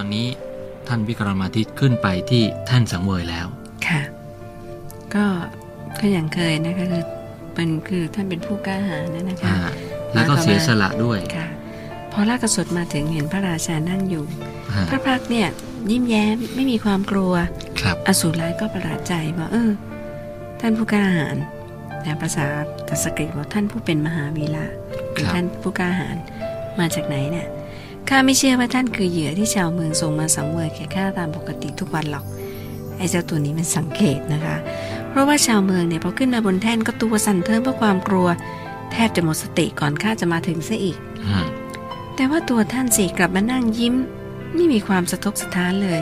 อนนี้ท่านวิกรมาทิตขึ้นไปที่แท่นสังเวยแล้ว ค่ะ ก็ก็อย่างเคยนะคะคือเป็นคือท่านเป็นผู้กล้าหาญนะนะคะอ่าแล้วก็เสียสละด้วยค่ะพอลากกระสดมาถึงเห็นพระราชานั่งอยู่อ่าพระพักตร์เนี่ยยิ้มแย้มไม่มีความกลัวครับอสูรร้ายก็ประหลาดใจว่าเออ ท่านผู้กล้าหาญแต่ภาษาตัสกฤตว่าท่านผู้เป็นมหาวีระหรือครับท่านผู้กล้าหาญมาจากไหนเนี่ย ข้าไม่เชื่อว่าท่านคือเหยื่อที่ชาวเมืองส่งมาสังเวยแก่ข้าตามปกติทุกวันหรอก ไอ้เจ้าตัวนี้มันสังเกตนะคะ เพราะว่าชาวเมืองเนี่ยพอขึ้นมาบนแท่นก็ตัวสั่นเทิมเพราะความกลัว แทบจะหมดสติก่อนข้าจะมาถึงซะอีกอ่าแต่ว่าตัวท่านสิกลับมานั่งยิ้ม ไม่มีความสะทกสะท้านเลย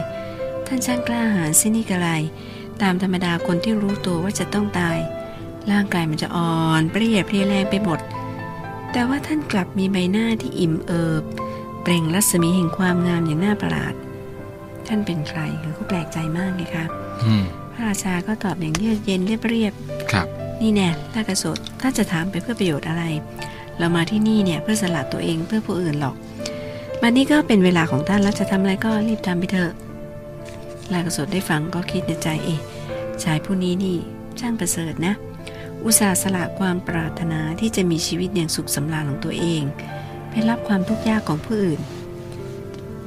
ท่านช่างกล้าหาญเส้นนี่กระไร ตามธรรมดาคนที่รู้ตัวว่าจะต้องตาย ร่างกายมันจะอ่อนเปรี้ยเพลียแรงไปหมด แต่ว่าท่านกลับมีใบหน้าที่อิ่มเอิบเปล่งรัศมีแห่งความงามอย่างน่าประหลาด ท่านเป็นใครคือก็แปลกใจมากเลยค่ะอืมพระราชาก็ตอบอย่างเยือกเย็นเรียบเรียบครับ นี่แน่ลากระสดท่านจะถามไปเพื่อประโยชน์อะไร เรามาที่นี่เนี่ยเพื่อสละตัวเองเพื่อผู้อื่นหรอกบัดนี้ก็เป็นเวลาของท่านแล้วจะทำอะไรก็รีบทำไปเถอะลากระสดได้ฟังก็คิดในใจเอะชายผู้นี้นี่ช่างประเสริฐนะ อุตส่าห์สละความปรารถนาที่จะมีชีวิตอย่างสุขสำราญของตัวเอง ไปรับความทุกข์ยากของผู้อื่น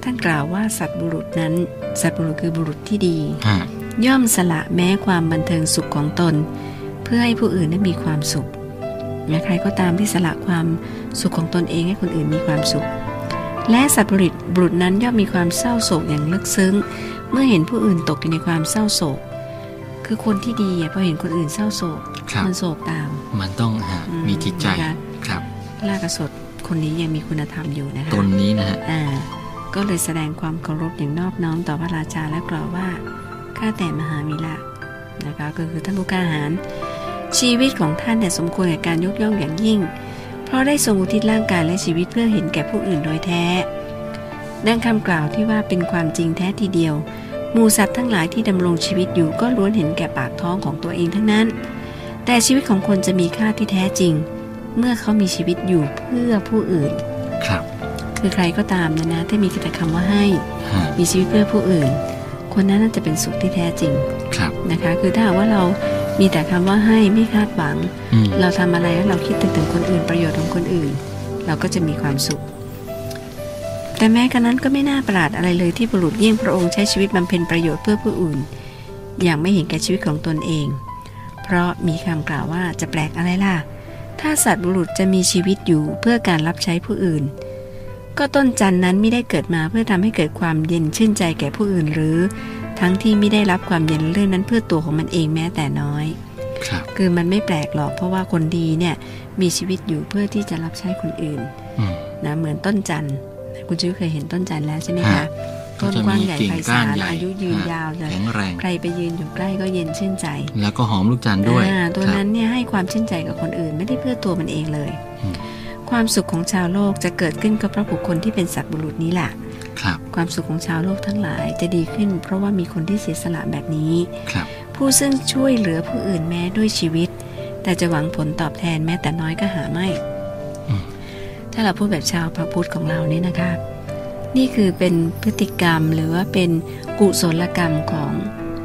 ท่านกล่าวว่าสัตว์บุรุษนั้น สัตว์บุรุษคือบุรุษที่ดีอ่าย่อมสละแม้ความบันเทิงสุขของตน เพื่อให้ผู้อื่นได้มีความสุขและใครก็ตามที่สละความสุขของตนเองให้คนอื่นมีความสุข และสัตว์บุรุษบุรุษนั้นย่อมมีความเศร้าโศกอย่างลึกซึ้ง เมื่อเห็นผู้อื่นตกอยู่ในความเศร้าโศก คือคนที่ดีอะพอเห็นคนอื่นเศร้าโศกครับมันโศกตาม มันต้องอ่าอืมมีจิตใจนะคะครับลากระสด คนนี้ยังมีคุณธรรมอยู่นะคะตนนี้นะฮะอ่าก็เลยแสดงความเคารพอย่างนอบน้อมต่อพระราชาและกล่าวว่าข้าแต่มหาวีระนะคะก็คือท่านผู้กล้าหาญชีวิตของท่านเนี่ยสมควรแก่การยกย่องอย่างยิ่ง เพราะได้ทรงอุทิศร่างกายและชีวิตเพื่อเห็นแก่ผู้อื่นโดยแท้ดังคำกล่าวที่ว่าเป็นความจริงแท้ทีเดียวหมูสัตว์ทั้งหลายที่ดำรงชีวิตอยู่ก็ล้วนเห็นแก่ปากท้องของตัวเองทั้งนั้น แต่ชีวิตของคนจะมีค่าที่แท้จริง เมื่อเขามีชีวิตอยู่เพื่อผู้อื่น ครับ คือใครก็ตามนะนะที่มีแต่คำว่าให้อ่ามีชีวิตเพื่อผู้อื่น คนนั้นน่าจะเป็นสุขที่แท้จริงครับ นะคะ คือถ้าหากว่าเรามีแต่คำว่าให้ไม่คาดหวัง อืม เราทำอะไรแล้วเราคิดถึงถึงคนอื่นประโยชน์ของคนอื่น เราก็จะมีความสุข แต่แม้กระนั้นก็ไม่น่าประหลาดอะไรเลยที่บุรุษเยี่ยงพระองค์ใช้ชีวิตบำเพ็ญประโยชน์เพื่อผู้อื่น อย่างไม่เห็นแก่ชีวิตของตนเอง เพราะมีคำกล่าวว่าจะแปลกอะไรล่ะ ถ้าสัตว์บุรุษจะมีชีวิตอยู่เพื่อการรับใช้ผู้อื่น ก็ต้นจันทร์นั้นไม่ได้เกิดมาเพื่อทำให้เกิดความเย็นชื่นใจแก่ผู้อื่นหรือ ทั้งที่ไม่ได้รับความเย็นเรื่องนั้นเพื่อตัวของมันเองแม้แต่น้อยครับคือมันไม่แปลกหรอกเพราะว่าคนดีเนี่ยมีชีวิตอยู่เพื่อที่จะรับใช้คนอื่นอืมนะเหมือนต้นจันทร์คุณชื่อเคยเห็นต้นจันทร์แล้วใช่ไหมฮะคะก็ ต้นจะกว้างมีใหญ่กิ่งไพก้าศานลใหญ่อายุยืนยาวเลยแข็งแรงใครไปยืนอยู่ใกล้ก็เย็นชื่นใจ แล้วก็หอมลูกจันทร์ด้วยอ่าตัวครับนั้นเนี่ยให้ความชื่นใจกับคนอื่น ไม่ได้เพื่อตัวมันเองเลยอืมความสุขของชาวโลกจะเกิดขึ้นก็เพราะบุคคลที่เป็นสัตว์บุรุษนี้แหละครับความสุขของชาวโลกทั้งหลายจะดีขึ้น เพราะว่ามีคนที่เสียสละแบบนี้ครับผู้ซึ่งช่วยเหลือผู้อื่นแม้ด้วยชีวิต แต่จะหวังผลตอบแทนแม้แต่น้อยก็หาไม่อืมถ้าเราพูดแบบชาวพระพุทธของเราเนี่ยนะคะ นี่คือเป็นพฤติกรรมหรือว่าเป็นกุศลกรรมของ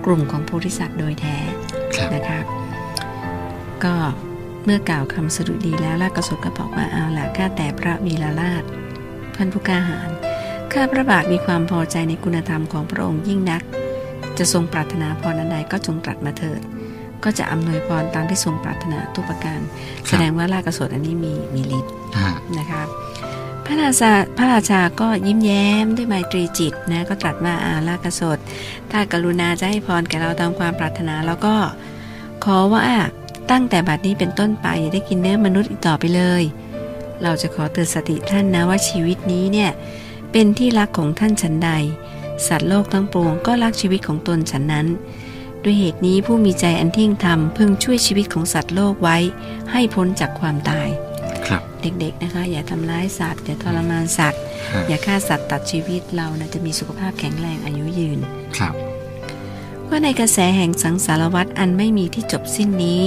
กลุ่มของโพธิสัตว์โดยแท้ครับนะคะก็เมื่อกล่าวคำสดุดีแล้วลากกระสดก็บอกว่าเอาล่ะข้าแต่พระวีรราชท่านผู้กล้าหาญข้าพระบาทมีความพอใจในคุณธรรมของพระองค์ยิ่งนัก จะทรงปรารถนาพรอันใดก็จงตรัสมาเถิด ก็จะอำนวยพรตามที่ทรงปรารถนาทุกประการ แสดงว่าลากกระสดอันนี้มีมีฤทธิ์อ่านะคะ พระราชาพระราชาก็ยิ้มแย้มด้วยไมตรีจิตนะก็ตรัสว่าอาลากสดถ้ากรุณาจะให้พรแก่เราตามความปรารถนาแล้วก็ ขอว่าตั้งแต่บัดนี้เป็นต้นไปอย่าได้กินเนื้อมนุษย์อีกต่อไปเลย เราจะขอเตือนสติท่านนะว่าชีวิตนี้เนี่ยเป็นที่รักของท่านฉันใด สัตว์โลกทั้งปวงก็รักชีวิตของตนฉันนั้น ด้วยเหตุนี้ผู้มีใจอันเที่ยงธรรมพึงช่วยชีวิตของสัตว์โลกไว้ให้พ้นจากความตาย เด็กๆนะคะ อย่าทำร้ายสัตว์อย่าทรมานสัตว์ฮะอย่าฆ่าสัตว์ตัดชีวิตเรานะจะมีสุขภาพแข็งแรงอายุยืนครับว่าในกระแสแห่งสังสารวัฏอันไม่มีที่จบสิ้นนี้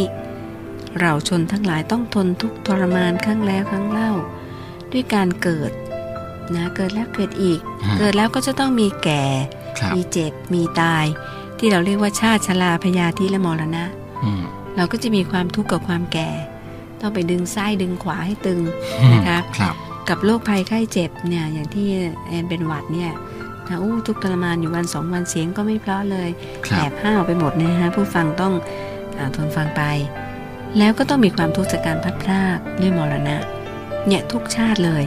เราชนทั้งหลายต้องทนทุกข์ทรมานครั้งแล้วครั้งเล่า ด้วยการเกิดนะเกิดแล้วเกิดอีกฮะเกิดแล้วก็จะต้องมีแก่ครับมีเจ็บ มีตาย ที่เราเรียกว่าชาติชราพยาธิและมรณะอืมเราก็จะมีความทุกข์กับความแก่ ต้องไปดึงซ้ายดึงขวาให้ตึงนะคะครับกับโรคภัยไข้เจ็บเนี่ยอย่างที่แอนเป็นหวัดเนี่ยนะอู้ทุกข์ทรมานอยู่วันสองวันเสียงก็ไม่เพราะเลยครัแอบบห้าวไปหมดนะฮะผู้ฟังต้องอาทนฟังไป แล้วก็ต้องมีความทุกข์จากการพลัดพรากด้วยมรณะ เนี่ยทุกชาติเลย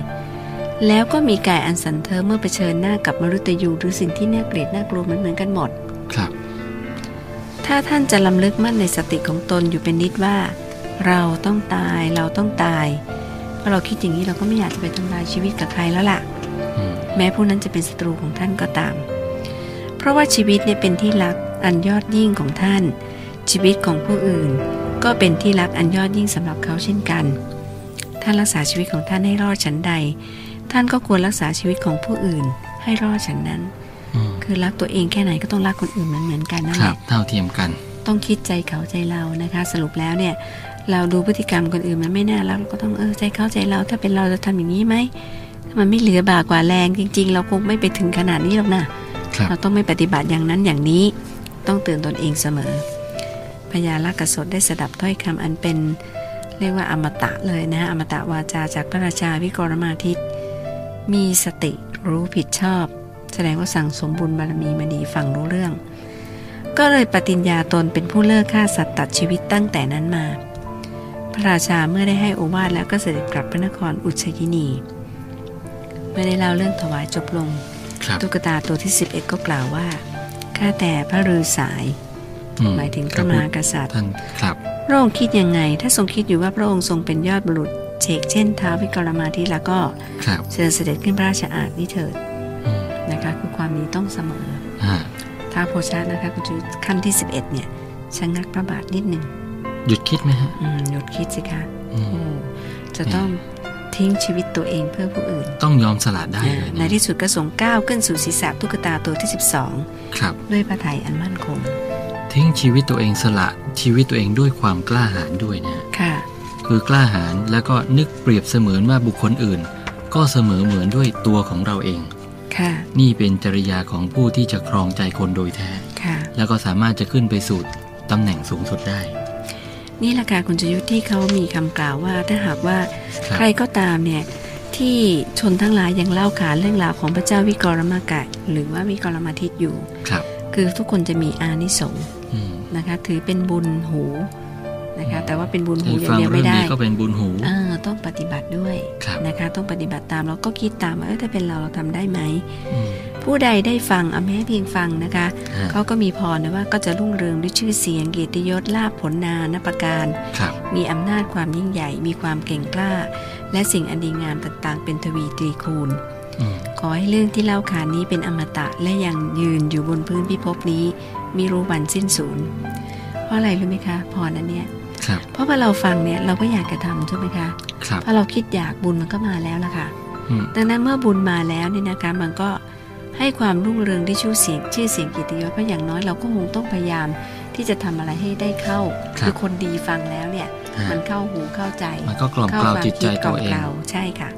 แล้วก็มีกายอันสันเทอเมื่อเผชิญหน้ากับมรุตยูหรือสิ่งที่น่าเกลียดน่ากลัวเหมือนเหมือนๆกันหมดครับ ถ้าท่านจะลำลึกมั่นในสติของตนอยู่เป็นนิดว่า เราต้องตายเราต้องตายพอเราคิดอย่างนี้เราก็ไม่อยากจะไปทำลายชีวิตกับใครแล้วล่ะอืมแม้ผู้นั้นจะเป็นศัตรูของท่านก็ตาม เพราะว่าชีวิตเนี่ยเป็นที่รักอันยอดยิ่งของท่าน ชีวิตของผู้อื่น ก็เป็นที่รักอันยอดยิ่งสำหรับเขาเช่นกัน ท่านรักษาชีวิตของท่านให้รอดฉันใด ท่านก็ควรรักษาชีวิตของผู้อื่นให้รอดฉันนั้นอืมคือรักตัวเองแค่ไหนก็ต้องรักคนอื่นเหมือนเหมือนๆกันนั่นคแหรับละเท่าเทียมกัน ต้องคิดใจเขาใจเรานะคะ สรุปแล้วเนี่ย เราดูพฤติกรรมคนอื่นมันไม่น่ารักเราก็ต้องเออใจเขาใจเราถ้าเป็นเราจะทำอย่างนี้ไหมถ้ามันไม่เหลือบากกว่าแรงจริง ๆ เราคงไม่ไปถึงขนาดนี้หรอกนะครับเราต้องไม่ปฏิบัติอย่างนั้นอย่างนี้ต้องเตือนตนเองเสมอพญาลากสดได้สดับถ้อยคำอันเป็นเรียกว่าอมตะเลยนะฮะอมตะวาจาจากพระราชาวิกรมาทิตมีสติรู้ผิดชอบ แสดงว่าสั่งสมบุญบารมีมาดีฟังรู้เรื่อง ก็เลยปฏิญญาตนเป็นผู้เลิกฆ่าสัตว์ตัดชีวิตตั้งแต่นั้นมา พระราชาเมื่อได้ให้โอวาทแล้วก็เสด็จกลับพระนครอุชยินี เมื่อได้เล่าเรื่องถวายจบลงครับตุ๊กตาตัวที่ 11 ก็กล่าวว่า ข้าแต่พระฤาษายอืหมายถึงพระมหากษัตริย์ท่านครับพระองค์คิดยังไง ถ้าทรงคิดอยู่ว่าพระองค์ทรงเป็นยอดบุรุษเชกเช่นท้าววิกรมาธิแล้วก็ครับเชิญเสด็จขึ้นพระราชอาณนี้เถิดอืมนะคะคือความดีต้องเสมออ่าท้าวโพชานะคะคุณจุขั้นที่ 11 เนี่ยชะงักพระบาทนิดหนึ่ง หยุดคิดไหมฮะอืมหยุดคิดสิคะอืมโอ้จะต้องทิ้งชีวิตตัวเองเพื่อผู้อื่น ต้องยอมสละได้เลยในนะที่สุดก็ส่งก้าวขึ้นสู่ศีรษะตุ๊กตาตัวที่ครับ12ด้วยพระทัยอันมั่นคง ทิ้งชีวิตตัวเองสละชีวิตตัวเองด้วยความกล้าหาญด้วยนะฮะค่ะ คือกล้าหาญแล้วก็นึกเปรียบเสมือนว่าบุคคลอื่น ก็เสมอเหมือนด้วยตัวของเราเอง ค่ะ นี่เป็นจริยาของผู้ที่จะครองใจคนโดยแท้ ค่ะ แล้วก็สามารถจะขึ้นไปสู่ตำแหน่งสูงสุดได้ นี่แหละค่ะคุณจยุทธที่เขามีคำกล่าวว่าถ้าหากว่าครับใครก็ตามเนี่ยที่ชนทั้งหลายยังเล่าขานเรื่องราวของพระเจ้าวิกรมากะหรือว่าวิกรมาทิตอยู่ครับคือทุกคนจะมีอานิสงส์อืมนะคะถือเป็นบุญหูนะคะแต่ว่าเป็นบุญหูได้อย่าฟังงเดียวเรื่ไม่องได้นี้ก็เป็นบุญหูอ่าต้องปฏิบัติด้วยครับนะคะต้องปฏิบัติตามเราก็คิดตามว่าเออถ้าเป็นเราเราทำได้ไหมอืม ผู้ใดได้ฟังเอาแม้เพียงฟังนะคะฮะเขาก็มีพรนะว่าก็จะรุ่งเรืองด้วยชื่อเสียงเกียรติยศลาภผลนานประการครับมีอำนาจความยิ่งใหญ่ มีความเก่งกล้า และสิ่งอันดีงามต่างๆ เป็นทวีตรีคูณอืมขอให้เรื่องที่เล่าขานนี้เป็นอมตะและยังยืนอยู่บนพื้นพิภพนี้มีรู้วันสิ้นสูญเพราะอะไรรู้ไหมคะพรอันเนี้ยครับเพราะว่าเราฟังเนี่ยเราก็อยากจะทำใช่ไหมคะครับพอเราคิดอยากบุญมันก็มาแล้วล่ะค่ะอืมดังนั้นเมื่อบุญมาแล้วเนี่ยนะคะมันก็ ให้ความรุ่งเรืองได้ชื่อเสียงชื่อเสียงเกียรติยศเพราะอย่างน้อยเราก็คงต้องพยายามที่จะทำอะไรให้ได้เข้าครับอคนดีฟังแล้วเนี่ยฮะมันเข้าหูเข้าใจ มันก็กล่อมเข้ากล่าวความจิตใจคิดกตัล่อวมเองกล่าวใช่ค่ะ